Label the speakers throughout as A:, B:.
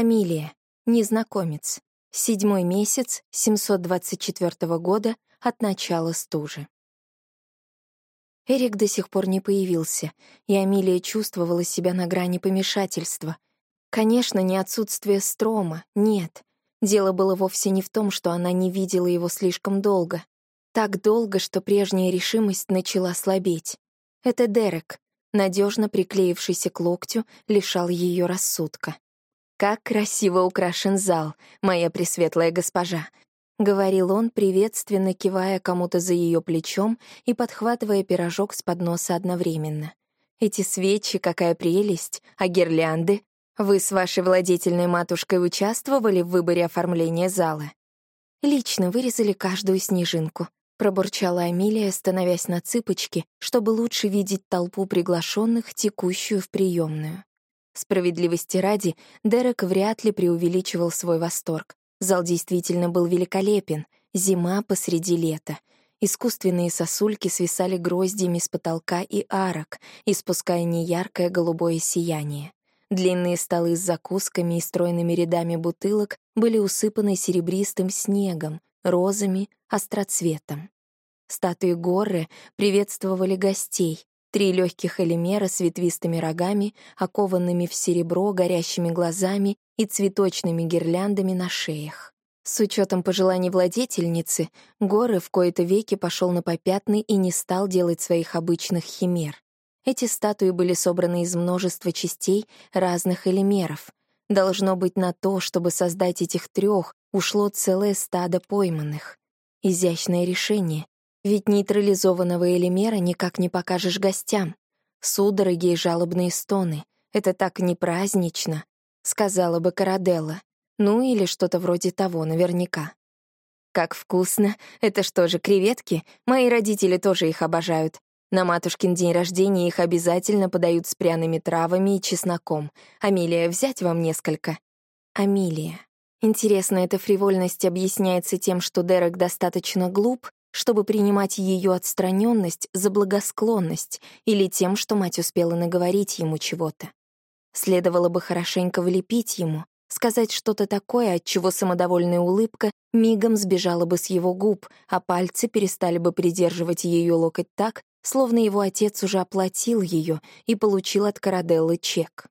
A: Амилия, незнакомец. Седьмой месяц 724 года от начала стужи. Эрик до сих пор не появился, и Амилия чувствовала себя на грани помешательства. Конечно, не отсутствие строма, нет. Дело было вовсе не в том, что она не видела его слишком долго. Так долго, что прежняя решимость начала слабеть. Это Дерек, надежно приклеившийся к локтю, лишал ее рассудка. «Как красиво украшен зал, моя пресветлая госпожа!» — говорил он, приветственно кивая кому-то за ее плечом и подхватывая пирожок с подноса одновременно. «Эти свечи, какая прелесть! А гирлянды? Вы с вашей владетельной матушкой участвовали в выборе оформления зала?» «Лично вырезали каждую снежинку», — пробурчала Амилия, становясь на цыпочки, чтобы лучше видеть толпу приглашенных, текущую в приемную. Справедливости ради, Дерек вряд ли преувеличивал свой восторг. Зал действительно был великолепен. Зима посреди лета. Искусственные сосульки свисали гроздьями с потолка и арок, испуская неяркое голубое сияние. Длинные столы с закусками и стройными рядами бутылок были усыпаны серебристым снегом, розами, остроцветом. Статуи горы приветствовали гостей, Три легких элемера с ветвистыми рогами, окованными в серебро, горящими глазами и цветочными гирляндами на шеях. С учетом пожеланий владетельницы, Горы в кои-то веки пошел на попятный и не стал делать своих обычных химер. Эти статуи были собраны из множества частей разных элемеров. Должно быть, на то, чтобы создать этих трех, ушло целое стадо пойманных. Изящное решение, ведь нейтрализованного элемера никак не покажешь гостям. Судороги и жалобные стоны. Это так не празднично, сказала бы Караделла. Ну или что-то вроде того, наверняка. Как вкусно. Это что же, креветки? Мои родители тоже их обожают. На матушкин день рождения их обязательно подают с пряными травами и чесноком. Амилия, взять вам несколько? Амилия. Интересно, эта фривольность объясняется тем, что Дерек достаточно глуп, чтобы принимать ее отстраненность за благосклонность или тем, что мать успела наговорить ему чего-то. Следовало бы хорошенько влепить ему, сказать что-то такое, от чего самодовольная улыбка мигом сбежала бы с его губ, а пальцы перестали бы придерживать ее локоть так, словно его отец уже оплатил ее и получил от Караделлы чек.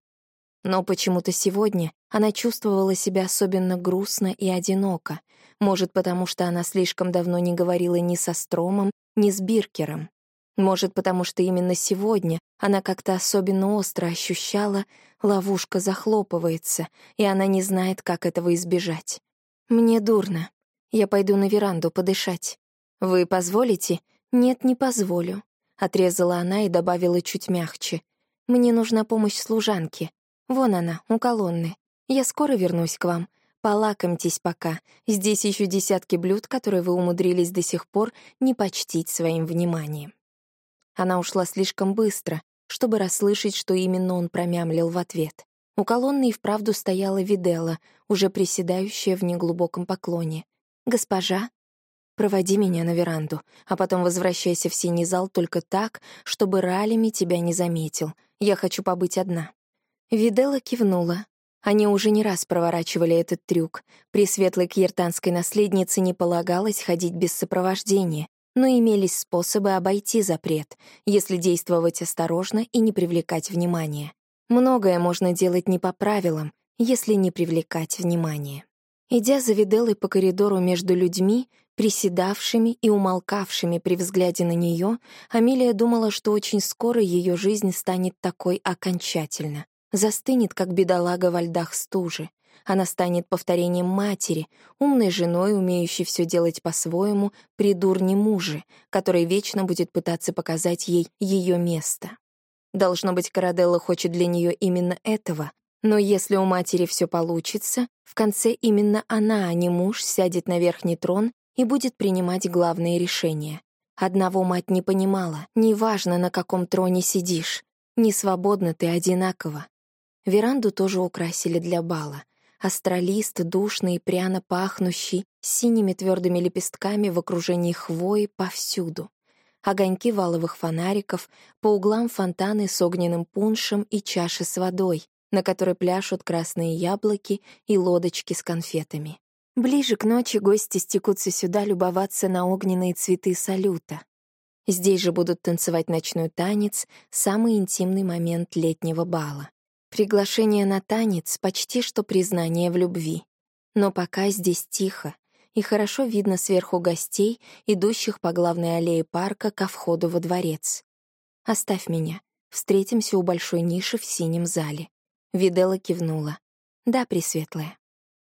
A: Но почему-то сегодня она чувствовала себя особенно грустно и одиноко, может, потому что она слишком давно не говорила ни со Стромом, ни с Биркером. Может, потому что именно сегодня она как-то особенно остро ощущала, ловушка захлопывается, и она не знает, как этого избежать. «Мне дурно. Я пойду на веранду подышать. Вы позволите?» «Нет, не позволю», — отрезала она и добавила чуть мягче. «Мне нужна помощь служанки. Вон она, у колонны. Я скоро вернусь к вам. Полакомьтесь пока. Здесь еще десятки блюд, которые вы умудрились до сих пор не почтить своим вниманием». Она ушла слишком быстро, чтобы расслышать, что именно он промямлил в ответ. У колонны и вправду стояла Видела, уже приседающая в неглубоком поклоне. «Госпожа, проводи меня на веранду, а потом возвращайся в синий зал только так, чтобы Ралеми тебя не заметил. Я хочу побыть одна». Видела кивнула. Они уже не раз проворачивали этот трюк. При светлой кьертанской наследнице не полагалось ходить без сопровождения, но имелись способы обойти запрет, если действовать осторожно и не привлекать внимания. Многое можно делать не по правилам, если не привлекать внимание. Идя за Виделой по коридору между людьми, приседавшими и умолкавшими при взгляде на нее, Амилия думала, что очень скоро ее жизнь станет такой окончательно застынет, как бедолага во льдах стужи. Она станет повторением матери, умной женой, умеющей все делать по-своему, при дурне муже, который вечно будет пытаться показать ей ее место. Должно быть, Караделла хочет для нее именно этого, но если у матери все получится, в конце именно она, а не муж, сядет на верхний трон и будет принимать главные решения. Одного мать не понимала, неважно, на каком троне сидишь, не свободна ты одинаково. Веранду тоже украсили для бала. Астролист, душный и пряно пахнущий, с синими твердыми лепестками в окружении хвои повсюду. Огоньки валовых фонариков, по углам фонтаны с огненным пуншем и чаши с водой, на которой пляшут красные яблоки и лодочки с конфетами. Ближе к ночи гости стекутся сюда любоваться на огненные цветы салюта. Здесь же будут танцевать ночной танец, самый интимный момент летнего бала. Приглашение на танец — почти что признание в любви. Но пока здесь тихо, и хорошо видно сверху гостей, идущих по главной аллее парка ко входу во дворец. «Оставь меня. Встретимся у большой ниши в синем зале». Видела кивнула. «Да, Пресветлая».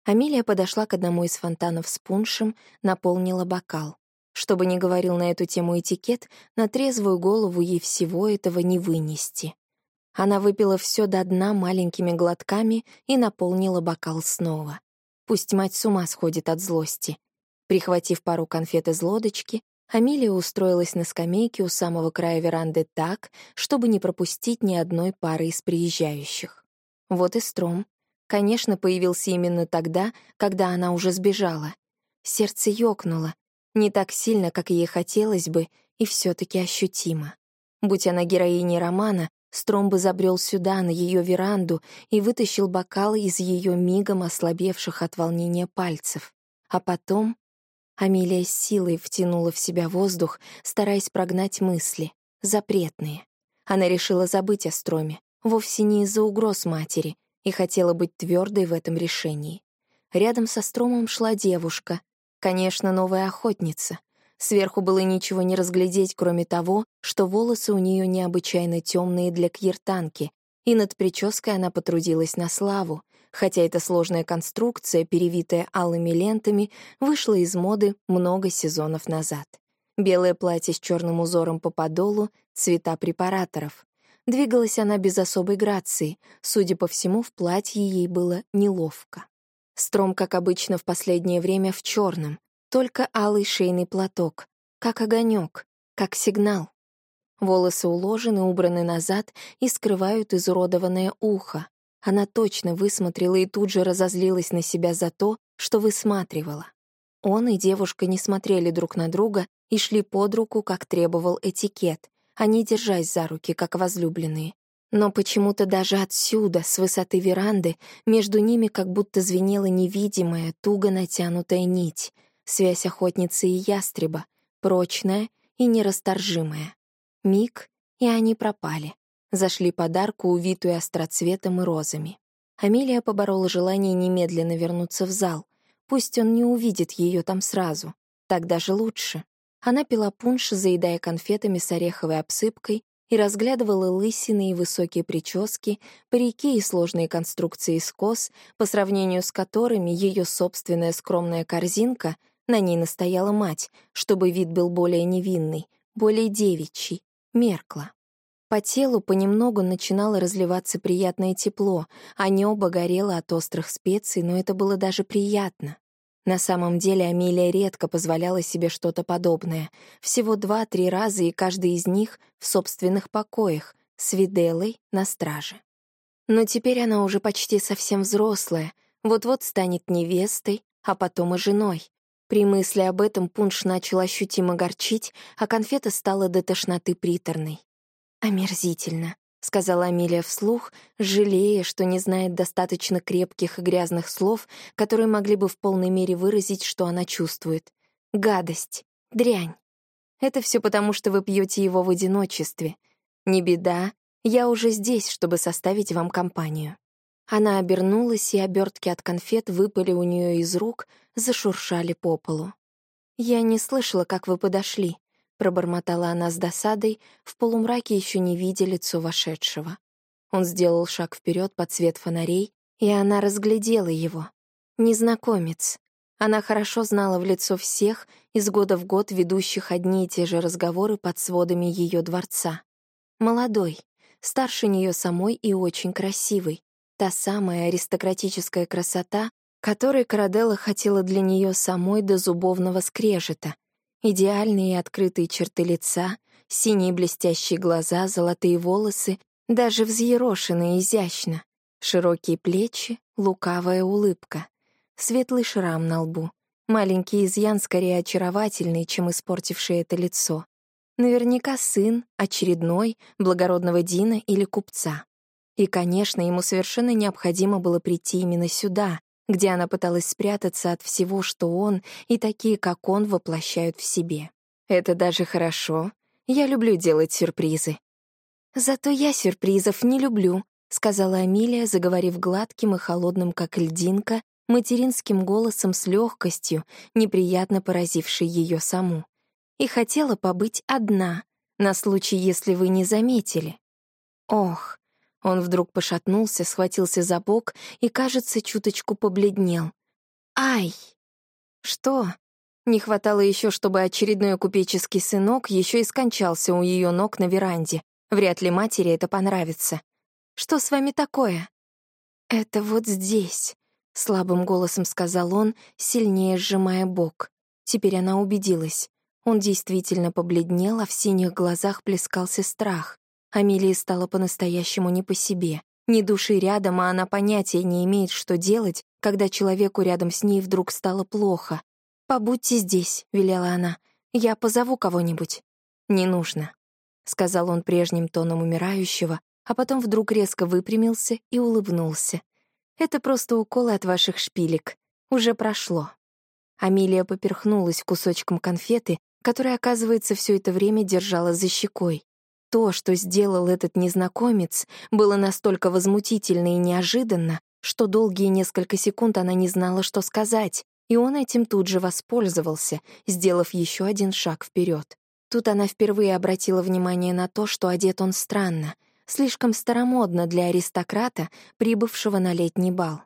A: Амилия подошла к одному из фонтанов с пуншем, наполнила бокал. Чтобы не говорил на эту тему этикет, на трезвую голову ей всего этого не вынести. Она выпила все до дна маленькими глотками и наполнила бокал снова. Пусть мать с ума сходит от злости. Прихватив пару конфет из лодочки, Амилия устроилась на скамейке у самого края веранды так, чтобы не пропустить ни одной пары из приезжающих. Вот и Стром. Конечно, появился именно тогда, когда она уже сбежала. Сердце ёкнуло. Не так сильно, как ей хотелось бы, и все таки ощутимо. Будь она героиней романа, Стром бы забрел сюда, на ее веранду, и вытащил бокал из ее мигом ослабевших от волнения пальцев. А потом Амилия с силой втянула в себя воздух, стараясь прогнать мысли, запретные. Она решила забыть о Строме, вовсе не из-за угроз матери, и хотела быть твердой в этом решении. Рядом со Стромом шла девушка, конечно, новая охотница — Сверху было ничего не разглядеть, кроме того, что волосы у нее необычайно темные для кьертанки, и над прической она потрудилась на славу, хотя эта сложная конструкция, перевитая алыми лентами, вышла из моды много сезонов назад. Белое платье с черным узором по подолу, цвета препараторов. Двигалась она без особой грации, судя по всему, в платье ей было неловко. Стром, как обычно, в последнее время в черном, только алый шейный платок, как огонек, как сигнал. Волосы уложены, убраны назад и скрывают изуродованное ухо. Она точно высмотрела и тут же разозлилась на себя за то, что высматривала. Он и девушка не смотрели друг на друга и шли под руку, как требовал этикет, а не держась за руки, как возлюбленные. Но почему-то даже отсюда, с высоты веранды, между ними как будто звенела невидимая, туго натянутая нить — Связь охотницы и ястреба, прочная и нерасторжимая. Миг, и они пропали. Зашли подарку, увитую остроцветом и розами. Амелия поборола желание немедленно вернуться в зал. Пусть он не увидит ее там сразу. Так даже лучше. Она пила пунш, заедая конфетами с ореховой обсыпкой, и разглядывала лысины и высокие прически, парики и сложные конструкции из кос, по сравнению с которыми ее собственная скромная корзинка на ней настояла мать, чтобы вид был более невинный, более девичий, меркла. По телу понемногу начинало разливаться приятное тепло, а небо горело от острых специй, но это было даже приятно. На самом деле Амелия редко позволяла себе что-то подобное. Всего два-три раза, и каждый из них в собственных покоях, с Виделой на страже. Но теперь она уже почти совсем взрослая, вот-вот станет невестой, а потом и женой. При мысли об этом пунш начал ощутимо горчить, а конфета стала до тошноты приторной. «Омерзительно», — сказала Амилия вслух, жалея, что не знает достаточно крепких и грязных слов, которые могли бы в полной мере выразить, что она чувствует. «Гадость, дрянь. Это все потому, что вы пьете его в одиночестве. Не беда, я уже здесь, чтобы составить вам компанию». Она обернулась, и обертки от конфет выпали у нее из рук, зашуршали по полу. «Я не слышала, как вы подошли», — пробормотала она с досадой, в полумраке еще не видя лицо вошедшего. Он сделал шаг вперед под свет фонарей, и она разглядела его. Незнакомец. Она хорошо знала в лицо всех, из года в год ведущих одни и те же разговоры под сводами ее дворца. Молодой, старше нее самой и очень красивый, Та самая аристократическая красота, которой Караделла хотела для нее самой до зубовного скрежета. Идеальные открытые черты лица, синие блестящие глаза, золотые волосы, даже взъерошенные изящно, широкие плечи, лукавая улыбка, светлый шрам на лбу, маленький изъян скорее очаровательный, чем испортивший это лицо. Наверняка сын, очередной, благородного Дина или купца. И, конечно, ему совершенно необходимо было прийти именно сюда, где она пыталась спрятаться от всего, что он и такие, как он, воплощают в себе. Это даже хорошо. Я люблю делать сюрпризы. «Зато я сюрпризов не люблю», — сказала Амилия, заговорив гладким и холодным, как льдинка, материнским голосом с легкостью, неприятно поразившей ее саму. «И хотела побыть одна, на случай, если вы не заметили». Ох, он вдруг пошатнулся, схватился за бок и, кажется, чуточку побледнел. «Ай!» «Что?» Не хватало еще, чтобы очередной купеческий сынок еще и скончался у ее ног на веранде. Вряд ли матери это понравится. «Что с вами такое?» «Это вот здесь», — слабым голосом сказал он, сильнее сжимая бок. Теперь она убедилась. Он действительно побледнел, а в синих глазах плескался страх. Амелии стало по-настоящему не по себе. Ни души рядом, а она понятия не имеет, что делать, когда человеку рядом с ней вдруг стало плохо. «Побудьте здесь», — велела она. «Я позову кого-нибудь». «Не нужно», — сказал он прежним тоном умирающего, а потом вдруг резко выпрямился и улыбнулся. Это просто уколы от ваших шпилек. Уже прошло». Амелия поперхнулась кусочком конфеты, который, оказывается, все это время держала за щекой. То, что сделал этот незнакомец, было настолько возмутительно и неожиданно, что долгие несколько секунд она не знала, что сказать, и он этим тут же воспользовался, сделав еще один шаг вперед. Тут она впервые обратила внимание на то, что одет он странно — слишком старомодно для аристократа, прибывшего на летний бал.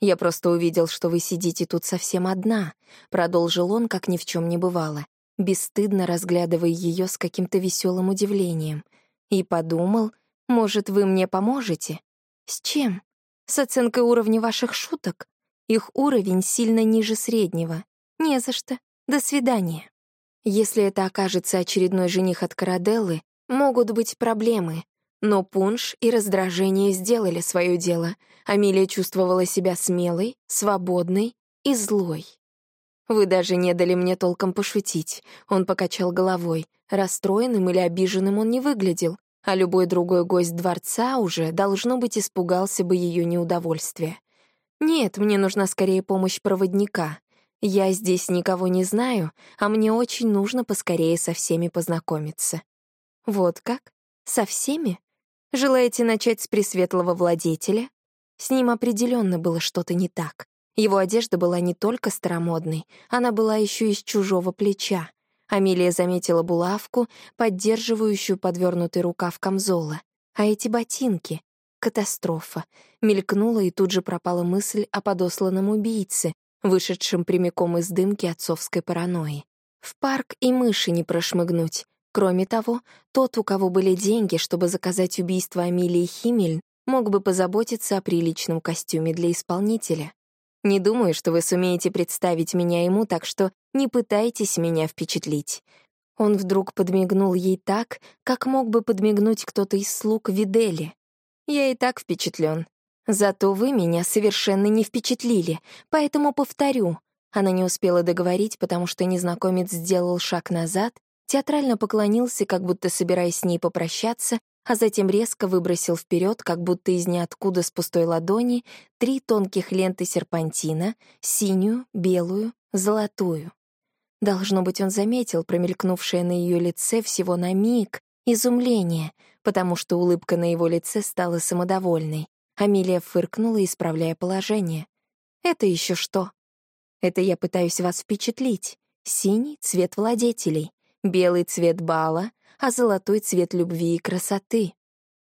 A: «Я просто увидел, что вы сидите тут совсем одна», — продолжил он, как ни в чем не бывало, бесстыдно разглядывая ее с каким-то веселым удивлением. И подумал, может, вы мне поможете? С чем? С оценкой уровня ваших шуток? Их уровень сильно ниже среднего. Не за что. До свидания. Если это окажется очередной жених от Караделлы, могут быть проблемы, но пунш и раздражение сделали свое дело. Амилия чувствовала себя смелой, свободной и злой. «Вы даже не дали мне толком пошутить», — он покачал головой. Расстроенным или обиженным он не выглядел, а любой другой гость дворца уже, должно быть, испугался бы ее неудовольствия. «Нет, мне нужна скорее помощь проводника. Я здесь никого не знаю, а мне очень нужно поскорее со всеми познакомиться». «Вот как? Со всеми?» Желаете начать с пресветлого владетеля? С ним определенно было что-то не так. Его одежда была не только старомодной, она была еще из чужого плеча. Амелия заметила булавку, поддерживающую подвернутый рукав камзола. А эти ботинки — катастрофа. Мелькнула и тут же пропала мысль о подосланном убийце, вышедшем прямиком из дымки отцовской паранойи. В парк и мыши не прошмыгнуть. Кроме того, тот, у кого были деньги, чтобы заказать убийство Амилии Химмель, мог бы позаботиться о приличном костюме для исполнителя. Не думаю, что вы сумеете представить меня ему, так что не пытайтесь меня впечатлить. Он вдруг подмигнул ей так, как мог бы подмигнуть кто-то из слуг Видели. Я и так впечатлен. Зато вы меня совершенно не впечатлили, поэтому повторю. Она не успела договорить, потому что незнакомец сделал шаг назад театрально поклонился, как будто собираясь с ней попрощаться, а затем резко выбросил вперед, как будто из ниоткуда с пустой ладони, три тонких ленты серпантина — синюю, белую, золотую. Должно быть, он заметил промелькнувшее на ее лице всего на миг изумление, потому что улыбка на его лице стала самодовольной. Амелия фыркнула, исправляя положение. «Это еще что?» «Это я пытаюсь вас впечатлить. Синий — цвет владетелей белый цвет бала, а золотой цвет любви и красоты.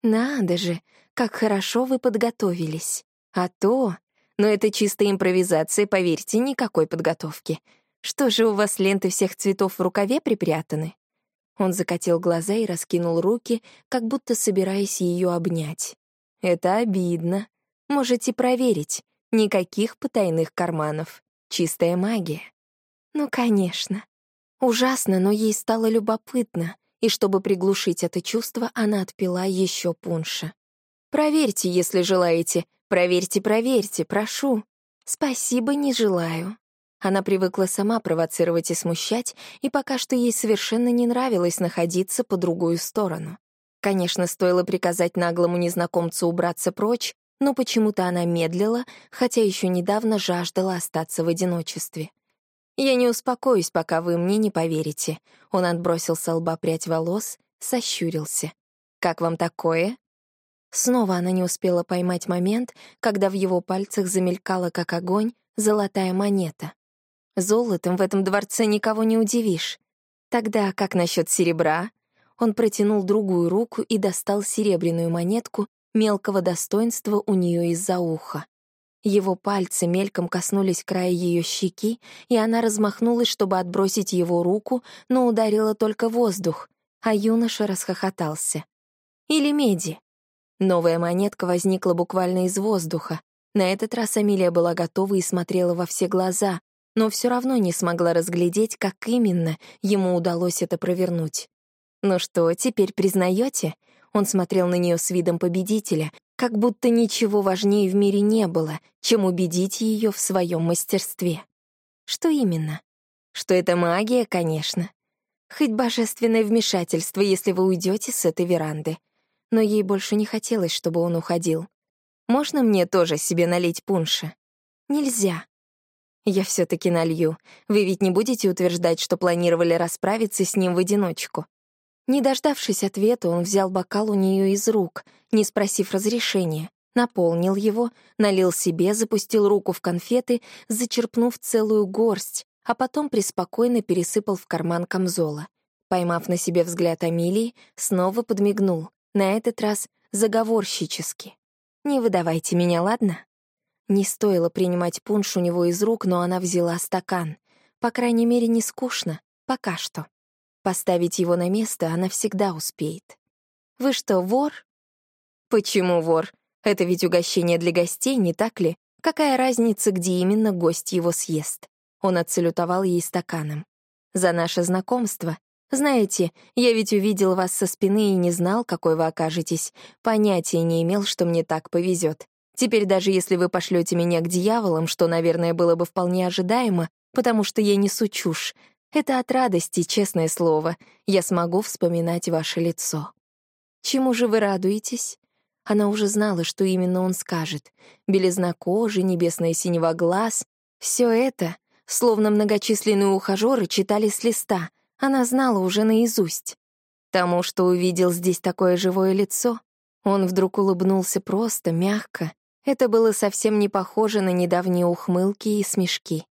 A: Надо же, как хорошо вы подготовились. А то... Но это чистая импровизация, поверьте, никакой подготовки. Что же у вас ленты всех цветов в рукаве припрятаны? Он закатил глаза и раскинул руки, как будто собираясь ее обнять. Это обидно. Можете проверить. Никаких потайных карманов. Чистая магия. Ну, конечно. Ужасно, но ей стало любопытно, и чтобы приглушить это чувство, она отпила еще пунша. «Проверьте, если желаете. Проверьте, проверьте, прошу». «Спасибо, не желаю». Она привыкла сама провоцировать и смущать, и пока что ей совершенно не нравилось находиться по другую сторону. Конечно, стоило приказать наглому незнакомцу убраться прочь, но почему-то она медлила, хотя еще недавно жаждала остаться в одиночестве. «Я не успокоюсь, пока вы мне не поверите». Он отбросил с лба прядь волос, сощурился. «Как вам такое?» Снова она не успела поймать момент, когда в его пальцах замелькала, как огонь, золотая монета. Золотом в этом дворце никого не удивишь. Тогда как насчет серебра? Он протянул другую руку и достал серебряную монетку мелкого достоинства у нее из-за уха. Его пальцы мельком коснулись края ее щеки, и она размахнулась, чтобы отбросить его руку, но ударила только воздух, а юноша расхохотался. Или меди. Новая монетка возникла буквально из воздуха. На этот раз Амилия была готова и смотрела во все глаза, но все равно не смогла разглядеть, как именно ему удалось это провернуть. «Ну что, теперь признаете? Он смотрел на нее с видом победителя, как будто ничего важнее в мире не было, чем убедить ее в своем мастерстве. Что именно? Что это магия, конечно. Хоть божественное вмешательство, если вы уйдете с этой веранды. Но ей больше не хотелось, чтобы он уходил. Можно мне тоже себе налить пунша? Нельзя. Я все таки налью. Вы ведь не будете утверждать, что планировали расправиться с ним в одиночку. Не дождавшись ответа, он взял бокал у нее из рук, не спросив разрешения, наполнил его, налил себе, запустил руку в конфеты, зачерпнув целую горсть, а потом преспокойно пересыпал в карман камзола. Поймав на себе взгляд Амилии, снова подмигнул, на этот раз заговорщически. «Не выдавайте меня, ладно?» Не стоило принимать пунш у него из рук, но она взяла стакан. По крайней мере, не скучно. Пока что. Поставить его на место она всегда успеет. «Вы что, вор?» «Почему вор? Это ведь угощение для гостей, не так ли? Какая разница, где именно гость его съест?» Он отсалютовал ей стаканом. «За наше знакомство. Знаете, я ведь увидел вас со спины и не знал, какой вы окажетесь. Понятия не имел, что мне так повезет. Теперь даже если вы пошлете меня к дьяволам, что, наверное, было бы вполне ожидаемо, потому что я несу чушь, это от радости, честное слово, я смогу вспоминать ваше лицо. Чему же вы радуетесь? Она уже знала, что именно он скажет. Белизна кожи, небесная синева глаз — все это, словно многочисленные ухажеры, читали с листа. Она знала уже наизусть. Тому, что увидел здесь такое живое лицо, он вдруг улыбнулся просто, мягко, это было совсем не похоже на недавние ухмылки и смешки.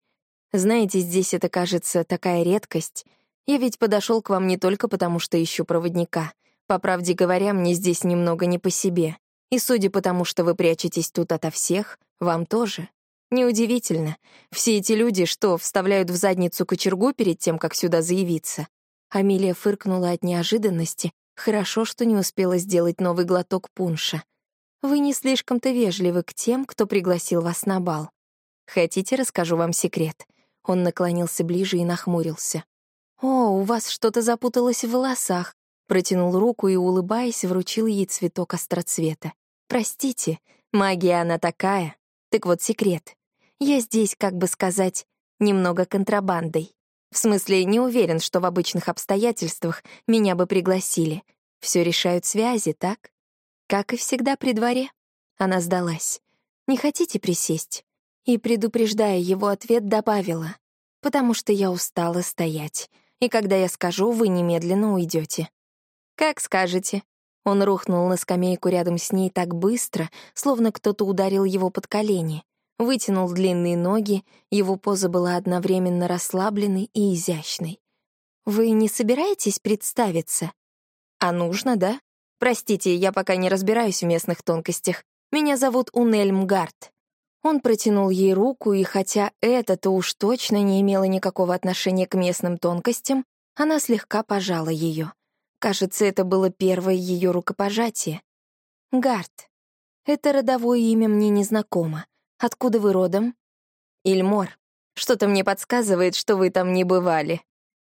A: Знаете, здесь это, кажется, такая редкость. Я ведь подошел к вам не только потому, что ищу проводника. По правде говоря, мне здесь немного не по себе. И судя по тому, что вы прячетесь тут ото всех, вам тоже. Неудивительно. Все эти люди, что, вставляют в задницу кочергу перед тем, как сюда заявиться? Амилия фыркнула от неожиданности. Хорошо, что не успела сделать новый глоток пунша. Вы не слишком-то вежливы к тем, кто пригласил вас на бал. Хотите, расскажу вам секрет?» Он наклонился ближе и нахмурился. «О, у вас что-то запуталось в волосах», протянул руку и, улыбаясь, вручил ей цветок остроцвета. «Простите, магия она такая. Так вот секрет. Я здесь, как бы сказать, немного контрабандой. В смысле, не уверен, что в обычных обстоятельствах меня бы пригласили. Все решают связи, так? Как и всегда при дворе. Она сдалась. «Не хотите присесть?» И, предупреждая его ответ, добавила. «Потому что я устала стоять, и когда я скажу, вы немедленно уйдете. «Как скажете». Он рухнул на скамейку рядом с ней так быстро, словно кто-то ударил его под колени. Вытянул длинные ноги, его поза была одновременно расслабленной и изящной. «Вы не собираетесь представиться?» «А нужно, да?» Простите, я пока не разбираюсь в местных тонкостях. Меня зовут Унель Мгарт». Он протянул ей руку, и хотя это-то уж точно не имело никакого отношения к местным тонкостям, она слегка пожала ее. Кажется, это было первое ее рукопожатие. «Гарт. Это родовое имя мне незнакомо. Откуда вы родом?» «Ильмор. Что-то мне подсказывает, что вы там не бывали».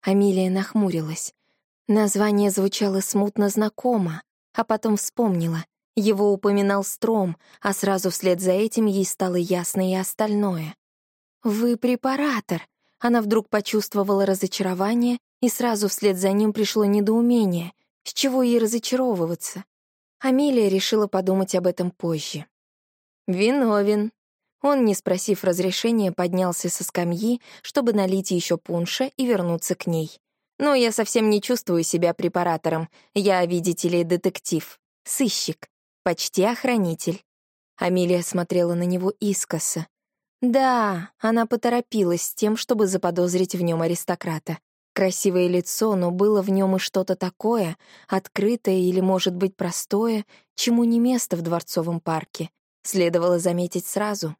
A: Амилия нахмурилась. Название звучало смутно знакомо, а потом вспомнила. Его упоминал Стром, а сразу вслед за этим ей стало ясно и остальное. «Вы препаратор!» Она вдруг почувствовала разочарование, и сразу вслед за ним пришло недоумение. С чего ей разочаровываться? Амелия решила подумать об этом позже. «Виновен». Он, не спросив разрешения, поднялся со скамьи, чтобы налить еще пунша и вернуться к ней. «Но я совсем не чувствую себя препаратором. Я, видите ли, детектив. Сыщик. Почти охранитель». Амелия смотрела на него искоса. Да, она поторопилась с тем, чтобы заподозрить в нем аристократа. Красивое лицо, но было в нем и что-то такое, открытое или, может быть, простое, чему не место в дворцовом парке. Следовало заметить сразу.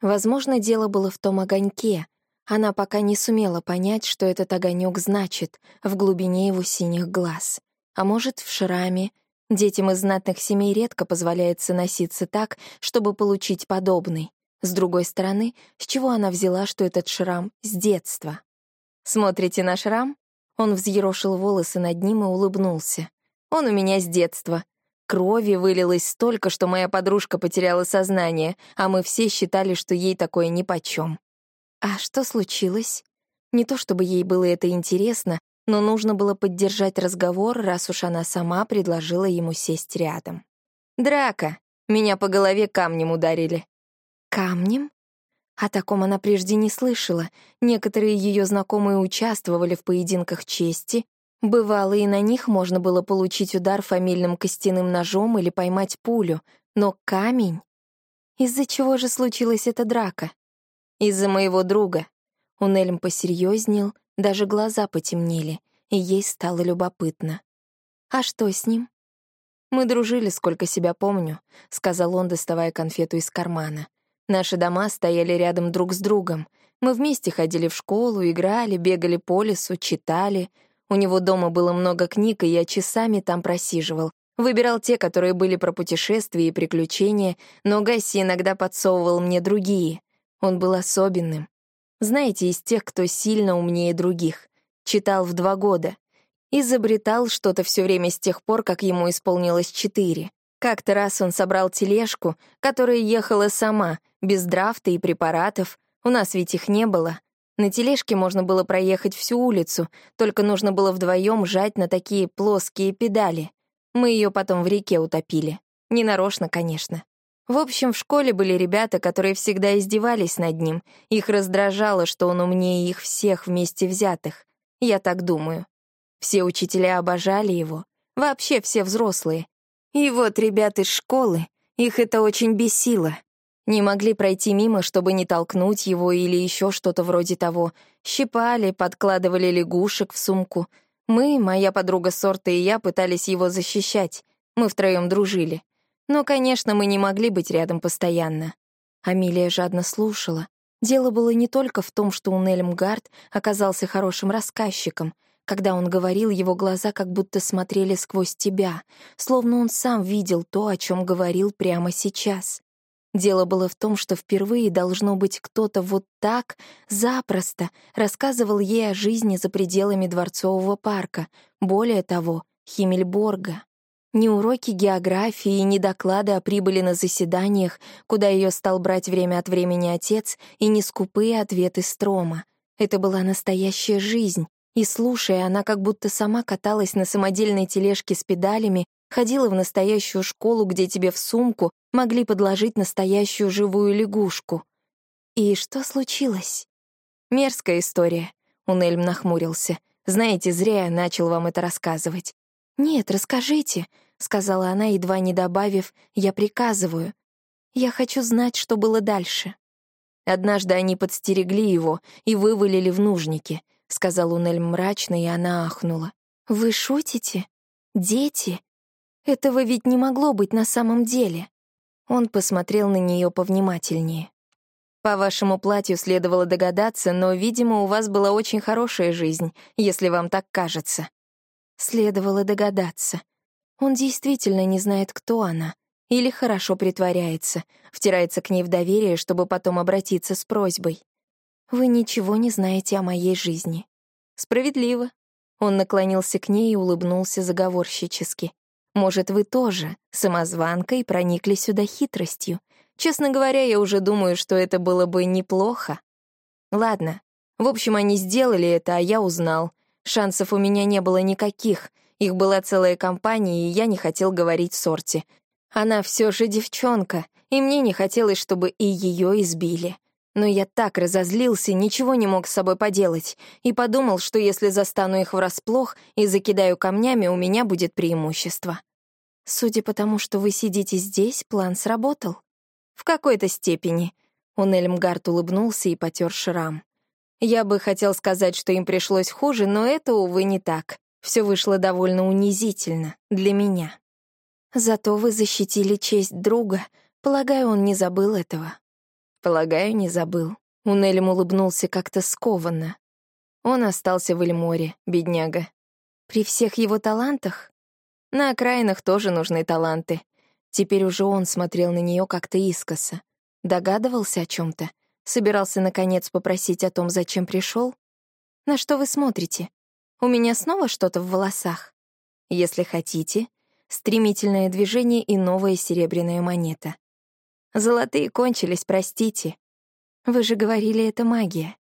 A: Возможно, дело было в том огоньке. Она пока не сумела понять, что этот огонек значит в глубине его синих глаз. А может, в шраме. Детям из знатных семей редко позволяется носиться так, чтобы получить подобный. С другой стороны, с чего она взяла, что этот шрам с детства? «Смотрите на шрам?» Он взъерошил волосы над ним и улыбнулся. «Он у меня с детства. Крови вылилось столько, что моя подружка потеряла сознание, а мы все считали, что ей такое нипочем». «А что случилось?» Не то чтобы ей было это интересно, но нужно было поддержать разговор, раз уж она сама предложила ему сесть рядом. «Драка! Меня по голове камнем ударили». «Камнем?» О таком она прежде не слышала. Некоторые ее знакомые участвовали в поединках чести. Бывало, и на них можно было получить удар фамильным костяным ножом или поймать пулю. Но камень? Из-за чего же случилась эта драка? Из-за моего друга. Унельм посерьезнел, даже глаза потемнели, и ей стало любопытно. «А что с ним?» «Мы дружили, сколько себя помню», — сказал он, доставая конфету из кармана. Наши дома стояли рядом друг с другом. Мы вместе ходили в школу, играли, бегали по лесу, читали. У него дома было много книг, и я часами там просиживал. Выбирал те, которые были про путешествия и приключения, но Гасси иногда подсовывал мне другие. Он был особенным. Знаете, из тех, кто сильно умнее других. Читал в два года. Изобретал что-то все время с тех пор, как ему исполнилось четыре. Как-то раз он собрал тележку, которая ехала сама, без драфта и препаратов. У нас ведь их не было. На тележке можно было проехать всю улицу, только нужно было вдвоем жать на такие плоские педали. Мы ее потом в реке утопили. Ненарочно, конечно. В общем, в школе были ребята, которые всегда издевались над ним. Их раздражало, что он умнее их всех вместе взятых. Я так думаю. Все учителя обожали его. Вообще все взрослые. И вот ребят из школы, их это очень бесило. Не могли пройти мимо, чтобы не толкнуть его или еще что-то вроде того. Щипали, подкладывали лягушек в сумку. Мы, моя подруга Сорта и я пытались его защищать. Мы втроем дружили. Но, конечно, мы не могли быть рядом постоянно. Амилия жадно слушала. Дело было не только в том, что Унельмгард оказался хорошим рассказчиком — когда он говорил, его глаза как будто смотрели сквозь тебя, словно он сам видел то, о чем говорил прямо сейчас. Дело было в том, что впервые, должно быть, кто-то вот так, запросто, рассказывал ей о жизни за пределами Дворцового парка, более того, Химмельборга. Ни уроки географии, ни доклады о прибыли на заседаниях, куда ее стал брать время от времени отец, и не скупые ответы Строма. Это была настоящая жизнь, и, слушая, она как будто сама каталась на самодельной тележке с педалями, ходила в настоящую школу, где тебе в сумку могли подложить настоящую живую лягушку. И что случилось? Мерзкая история. Унельм нахмурился. Знаете, зря я начал вам это рассказывать. «Нет, расскажите», — сказала она, едва не добавив, «я приказываю. Я хочу знать, что было дальше». Однажды они подстерегли его и вывалили в нужники сказал Унель мрачно, и она ахнула. «Вы шутите? Дети? Этого ведь не могло быть на самом деле». Он посмотрел на нее повнимательнее. «По вашему платью следовало догадаться, но, видимо, у вас была очень хорошая жизнь, если вам так кажется». Следовало догадаться. Он действительно не знает, кто она, или хорошо притворяется, втирается к ней в доверие, чтобы потом обратиться с просьбой. Вы ничего не знаете о моей жизни. Справедливо. Он наклонился к ней и улыбнулся заговорщически. Может, вы тоже, самозванка, и проникли сюда хитростью. Честно говоря, я уже думаю, что это было бы неплохо. Ладно. В общем, они сделали это, а я узнал. Шансов у меня не было никаких, Их была целая компания, и я не хотел говорить Сорте. Она все же девчонка, и мне не хотелось, чтобы и ее избили. Но я так разозлился, ничего не мог с собой поделать, и подумал, что если застану их врасплох и закидаю камнями, у меня будет преимущество. Судя по тому, что вы сидите здесь, план сработал. В какой-то степени. Он Эльмгард улыбнулся и потер шрам. Я бы хотел сказать, что им пришлось хуже, но это, увы, не так. Все вышло довольно унизительно для меня. Зато вы защитили честь друга. Полагаю, он не забыл этого. Полагаю, не забыл. Унелем улыбнулся как-то скованно. Он остался в Эльморе, бедняга. При всех его талантах? На окраинах тоже нужны таланты. Теперь уже он смотрел на нее как-то искоса. Догадывался о чем то Собирался, наконец, попросить о том, зачем пришел? На что вы смотрите? У меня снова что-то в волосах? Если хотите, стремительное движение и новая серебряная монета. Золотые кончились, простите. Вы же говорили, это магия.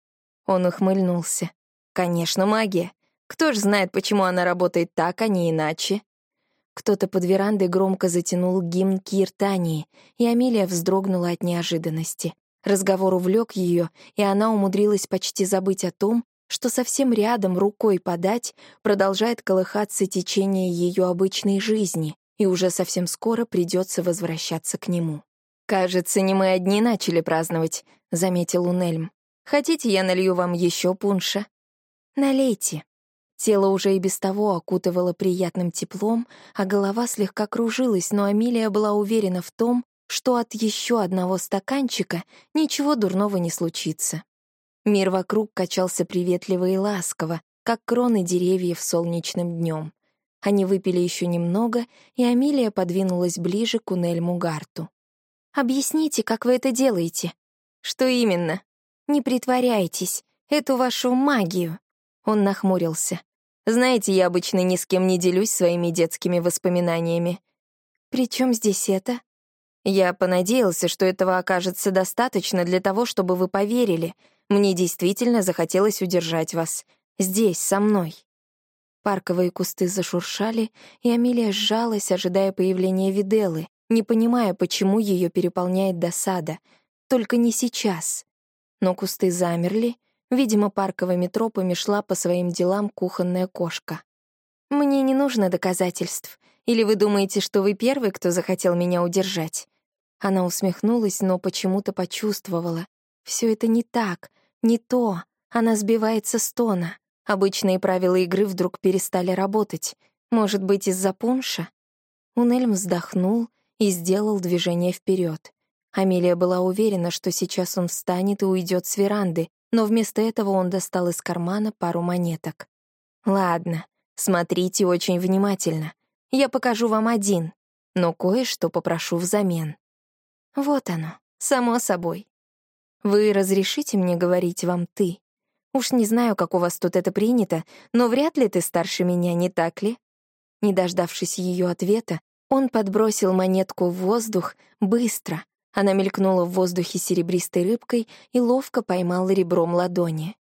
A: Он ухмыльнулся. Конечно, магия. Кто ж знает, почему она работает так, а не иначе? Кто-то под верандой громко затянул гимн Киртании, и Амелия вздрогнула от неожиданности. Разговор увлек ее, и она умудрилась почти забыть о том, что совсем рядом, рукой подать, продолжает колыхаться течение ее обычной жизни, и уже совсем скоро придется возвращаться к нему. «Кажется, не мы одни начали праздновать», — заметил Унельм. «Хотите, я налью вам еще пунша?» «Налейте». Тело уже и без того окутывало приятным теплом, а голова слегка кружилась, но Амилия была уверена в том, что от еще одного стаканчика ничего дурного не случится. Мир вокруг качался приветливо и ласково, как кроны деревьев солнечным днем. Они выпили еще немного, и Амилия подвинулась ближе к Унельму Гарту. Объясните, как вы это делаете. Что именно? Не притворяйтесь. Эту вашу магию. Он нахмурился. Знаете, я обычно ни с кем не делюсь своими детскими воспоминаниями. Причем здесь это? Я понадеялся, что этого окажется достаточно для того, чтобы вы поверили. Мне действительно захотелось удержать вас. Здесь, со мной. Парковые кусты зашуршали, и Амилия сжалась, ожидая появления Виделы, не понимая, почему ее переполняет досада. Только не сейчас. Но кусты замерли, видимо, парковыми тропами шла по своим делам кухонная кошка. «Мне не нужно доказательств. Или вы думаете, что вы первый, кто захотел меня удержать?» Она усмехнулась, но почему-то почувствовала. Все это не так, не то. Она сбивается с тона. Обычные правила игры вдруг перестали работать. Может быть, из-за пунша? Унельм вздохнул, и сделал движение вперед. Амелия была уверена, что сейчас он встанет и уйдет с веранды, но вместо этого он достал из кармана пару монеток. «Ладно, смотрите очень внимательно. Я покажу вам один, но кое-что попрошу взамен». Вот оно, само собой. Вы разрешите мне говорить вам «ты»? Уж не знаю, как у вас тут это принято, но вряд ли ты старше меня, не так ли? Не дождавшись ее ответа, он подбросил монетку в воздух быстро. Она мелькнула в воздухе серебристой рыбкой и ловко поймал ребром ладони.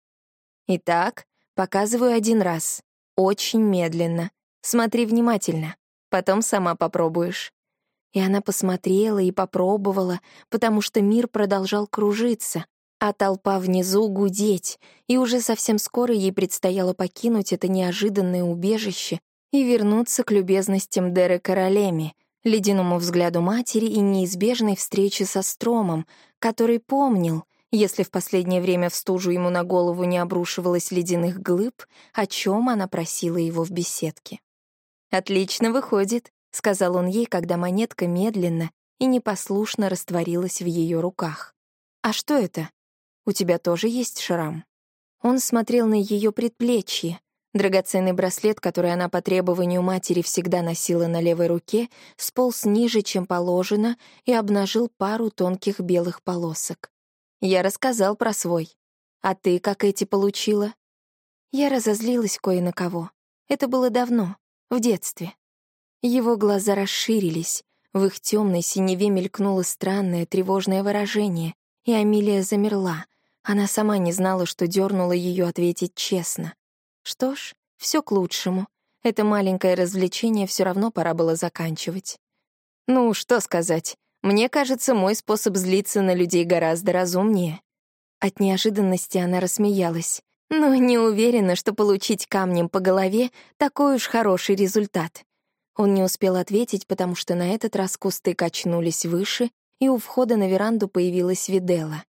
A: «Итак, показываю один раз. Очень медленно. Смотри внимательно. Потом сама попробуешь». И она посмотрела и попробовала, потому что мир продолжал кружиться, а толпа внизу гудеть, и уже совсем скоро ей предстояло покинуть это неожиданное убежище и вернуться к любезностям Дерека Ролеми, ледяному взгляду матери и неизбежной встрече со Стромом, который помнил, если в последнее время в стужу ему на голову не обрушивалось ледяных глыб, о чем она просила его в беседке. «Отлично выходит», — сказал он ей, когда монетка медленно и непослушно растворилась в ее руках. «А что это? У тебя тоже есть шрам?» Он смотрел на ее предплечье, Драгоценный браслет, который она по требованию матери всегда носила на левой руке, сполз ниже, чем положено, и обнажил пару тонких белых полосок. Я рассказал про свой. А ты как эти получила? Я разозлилась кое на кого. Это было давно, в детстве. Его глаза расширились, в их темной синеве мелькнуло странное тревожное выражение, и Амилия замерла. Она сама не знала, что дернула ее ответить честно. Что ж, все к лучшему. Это маленькое развлечение все равно пора было заканчивать. Ну, что сказать. Мне кажется, мой способ злиться на людей гораздо разумнее. От неожиданности она рассмеялась. Но не уверена, что получить камнем по голове — такой уж хороший результат. Он не успел ответить, потому что на этот раз кусты качнулись выше, и у входа на веранду появилась Видела.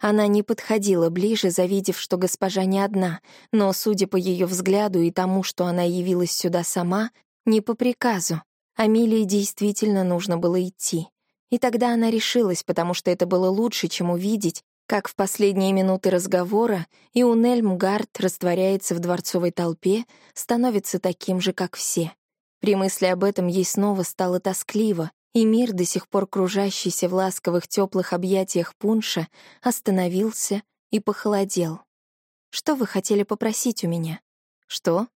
A: Она не подходила ближе, завидев, что госпожа не одна, но, судя по ее взгляду и тому, что она явилась сюда сама, не по приказу. Амилии действительно нужно было идти. И тогда она решилась, потому что это было лучше, чем увидеть, как в последние минуты разговора Иунель Мгард растворяется в дворцовой толпе, становится таким же, как все. При мысли об этом ей снова стало тоскливо, и мир, до сих пор кружащийся в ласковых теплых объятиях пунша, остановился и похолодел. «Что вы хотели попросить у меня?» «Что?»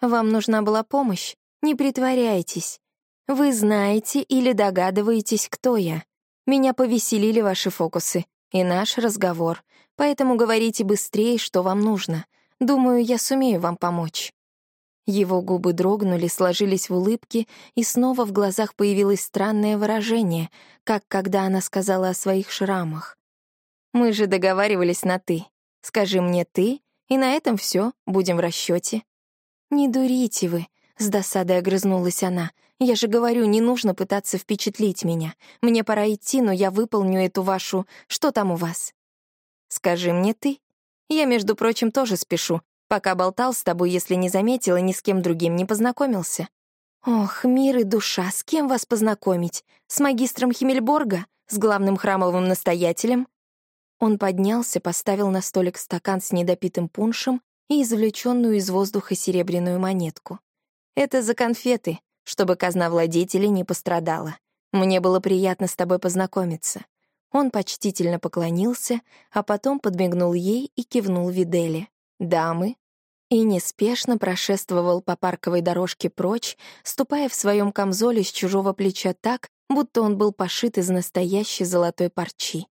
A: «Вам нужна была помощь? Не притворяйтесь. Вы знаете или догадываетесь, кто я. Меня повеселили ваши фокусы и наш разговор, поэтому говорите быстрее, что вам нужно. Думаю, я сумею вам помочь». Его губы дрогнули, сложились в улыбке, и снова в глазах появилось странное выражение, как когда она сказала о своих шрамах. «Мы же договаривались на «ты». Скажи мне «ты», и на этом все, будем в расчете. «Не дурите вы», — с досадой огрызнулась она. «Я же говорю, не нужно пытаться впечатлить меня. Мне пора идти, но я выполню эту вашу... Что там у вас?» «Скажи мне ты. Я, между прочим, тоже спешу, Пока болтал с тобой, если не заметил и ни с кем другим не познакомился. Ох, мир и душа, с кем вас познакомить? С магистром Химмельборга? С главным храмовым настоятелем? Он поднялся, поставил на столик стакан с недопитым пуншем и извлеченную из воздуха серебряную монетку. Это за конфеты, чтобы казна владетеля не пострадала. Мне было приятно с тобой познакомиться. Он почтительно поклонился, а потом подмигнул ей и кивнул Видели. «Дамы, и неспешно прошествовал по парковой дорожке прочь, ступая в своем камзоле с чужого плеча так, будто он был пошит из настоящей золотой парчи.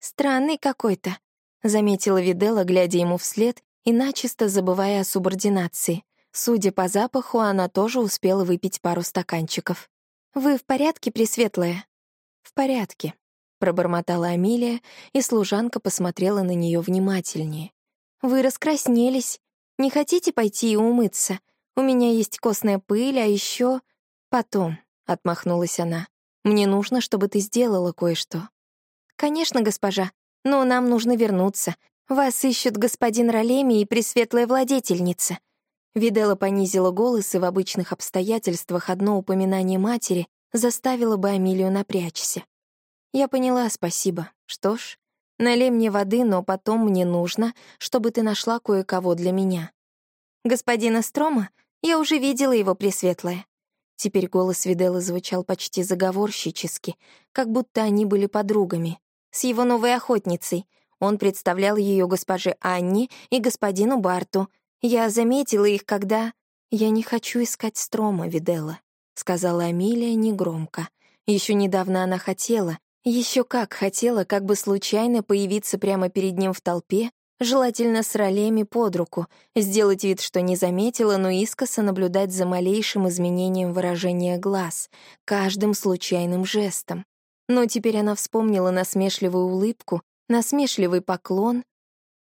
A: «Странный какой-то», — заметила Видела, глядя ему вслед и начисто забывая о субординации. Судя по запаху, она тоже успела выпить пару стаканчиков. «Вы в порядке, Пресветлая?» «В порядке», — пробормотала Амилия, и служанка посмотрела на нее внимательнее. «Вы раскраснелись. Не хотите пойти и умыться? У меня есть костная пыль, а еще «Потом», — отмахнулась она. «Мне нужно, чтобы ты сделала кое-что». «Конечно, госпожа, но нам нужно вернуться. Вас ищут господин Ролеми и пресветлая владетельница». Видела понизила голос, и в обычных обстоятельствах одно упоминание матери заставило бы Амилию напрячься. «Я поняла, спасибо. Что ж, Налей мне воды, но потом мне нужно, чтобы ты нашла кое-кого для меня. Господина Строма? Я уже видела его, Пресветлая. Теперь голос Виделы звучал почти заговорщически, как будто они были подругами. С его новой охотницей. Он представлял ее госпоже Анне и господину Барту. Я заметила их, когда... «Я не хочу искать Строма, Видела», — сказала Амилия негромко. Еще недавно она хотела, еще как хотела как бы случайно появиться прямо перед ним в толпе, желательно с ролями под руку, сделать вид, что не заметила, но искоса наблюдать за малейшим изменением выражения глаз, каждым случайным жестом. Но теперь она вспомнила насмешливую улыбку, насмешливый поклон.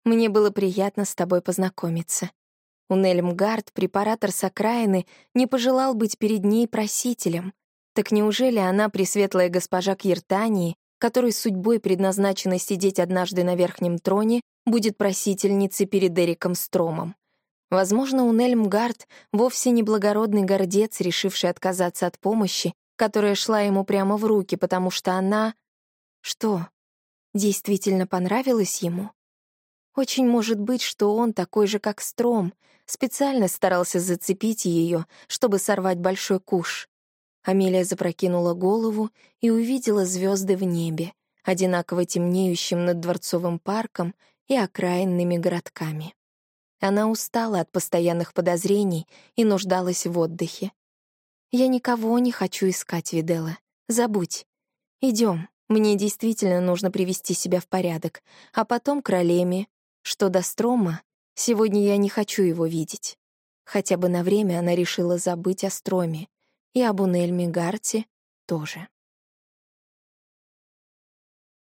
A: «Мне было приятно с тобой познакомиться». Унель Мгард, препаратор с окраины, не пожелал быть перед ней просителем. Так неужели она, пресветлая госпожа Киртании, которой судьбой предназначено сидеть однажды на верхнем троне, будет просительницей перед Эриком Стромом? Возможно, у Нельмгард вовсе не благородный гордец, решивший отказаться от помощи, которая шла ему прямо в руки, потому что она... Что, действительно понравилась ему? Очень может быть, что он такой же, как Стром, специально старался зацепить ее, чтобы сорвать большой куш. Амелия запрокинула голову и увидела звезды в небе, одинаково темнеющим над Дворцовым парком и окраинными городками. Она устала от постоянных подозрений и нуждалась в отдыхе. «Я никого не хочу искать, Видела. Забудь. Идем. Мне действительно нужно привести себя в порядок, а потом к Ролеме. Что до Строма, сегодня я не хочу его видеть. Хотя бы на время она решила забыть о Строме. И об Унельме Гарте тоже.